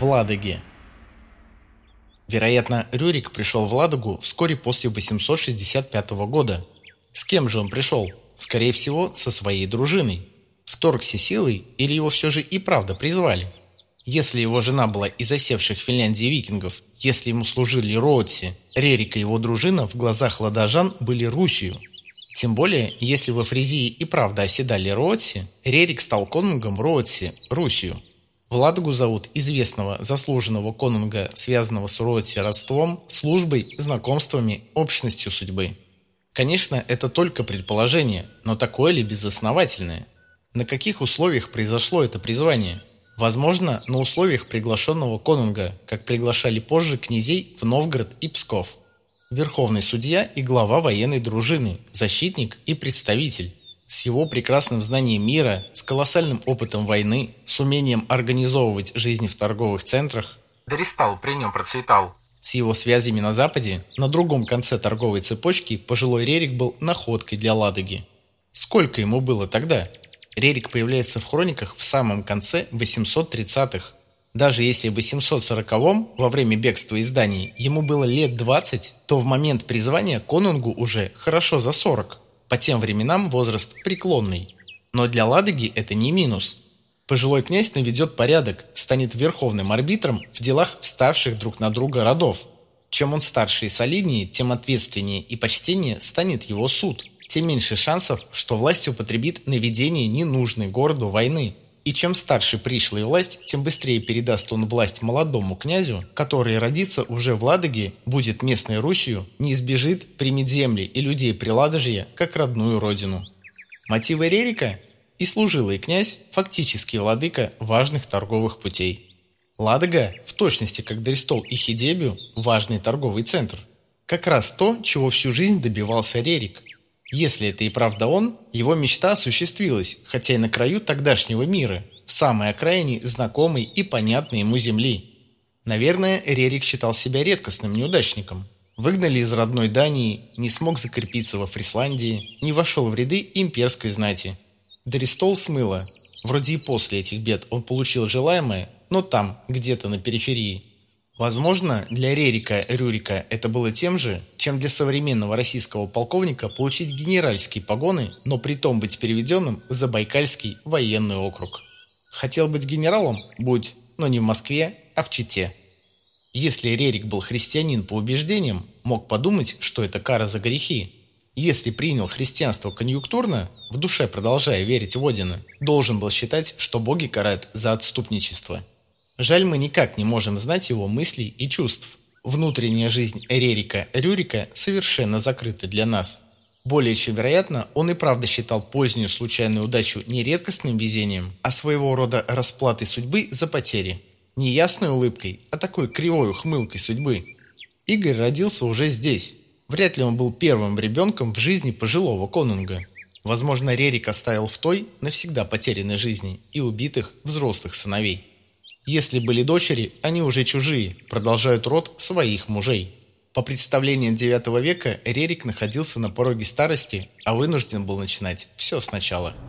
в Ладоге. Вероятно, Рюрик пришел в Ладогу вскоре после 865 года. С кем же он пришел? Скорее всего, со своей дружиной. Вторгся силой или его все же и правда призвали? Если его жена была из осевших в Финляндии викингов, если ему служили Роотси, Рерик и его дружина в глазах ладожан были Русью. Тем более, если во Фризии и правда оседали Роотси, Рерик стал конунгом Роотси, Русью. В Ладогу зовут известного заслуженного конунга, связанного с Роотси родством, службой, знакомствами, общностью судьбы. Конечно, это только предположение, но такое ли безосновательное? На каких условиях произошло это призвание? Возможно, на условиях приглашенного конунга, как приглашали позже князей в Новгород и Псков. Верховный судья и глава военной дружины, защитник и представитель. С его прекрасным знанием мира, колоссальным опытом войны, с умением организовывать жизнь в торговых центрах. Дористал при нем процветал. С его связями на Западе, на другом конце торговой цепочки, пожилой Рерик был находкой для Ладоги. Сколько ему было тогда? Рерик появляется в хрониках в самом конце 830-х. Даже если в 840-м, во время бегства из Дании, ему было лет 20, то в момент призвания конунгу уже хорошо за 40. По тем временам возраст преклонный. Но для Ладоги это не минус. Пожилой князь наведет порядок, станет верховным арбитром в делах вставших друг на друга родов. Чем он старше и солиднее, тем ответственнее и почтеннее станет его суд – тем меньше шансов, что власть употребит на ведение ненужной городу войны. И чем старше пришлая власть, тем быстрее передаст он власть молодому князю, который родится уже в Ладоге, будет местной Русью, не избежит, примет земли и людей Приладожья как родную родину. Мотивы Рерика и служилый князь, фактически владыка важных торговых путей. Ладога, в точности как Дристол и Хидебю, важный торговый центр. Как раз то, чего всю жизнь добивался Рерик – если это и правда он, его мечта осуществилась, хотя и на краю тогдашнего мира, в самой окраине знакомой и понятной ему земли. Наверное, Рерик считал себя редкостным неудачником. Выгнали из родной Дании, не смог закрепиться во Фрисландии, не вошел в ряды имперской знати. Дористол смыло. Вроде и после этих бед он получил желаемое, но там, где-то на периферии. Возможно, для Рерика Рюрика это было тем же, чем для современного российского полковника получить генеральские погоны, но при том быть переведенным в Забайкальский военный округ. Хотел быть генералом? Будь, но не в Москве, а в Чите. Если Рерик был христианин по убеждениям, мог подумать, что это кара за грехи. Если принял христианство конъюнктурно, в душе продолжая верить в Одина, должен был считать, что боги карают за отступничество. Жаль, мы никак не можем знать его мыслей и чувств. Внутренняя жизнь Рерика Рюрика совершенно закрыта для нас. Более чем вероятно, он и правда считал позднюю случайную удачу не редкостным везением, а своего рода расплатой судьбы за потери. Не ясной улыбкой, а такой кривой ухмылкой судьбы. Игорь родился уже здесь. Вряд ли он был первым ребенком в жизни пожилого конунга. Возможно, Рерик оставил в той навсегда потерянной жизни и убитых взрослых сыновей. Если были дочери, они уже чужие, продолжают род своих мужей. По представлениям IX века Рерик находился на пороге старости, а вынужден был начинать все сначала –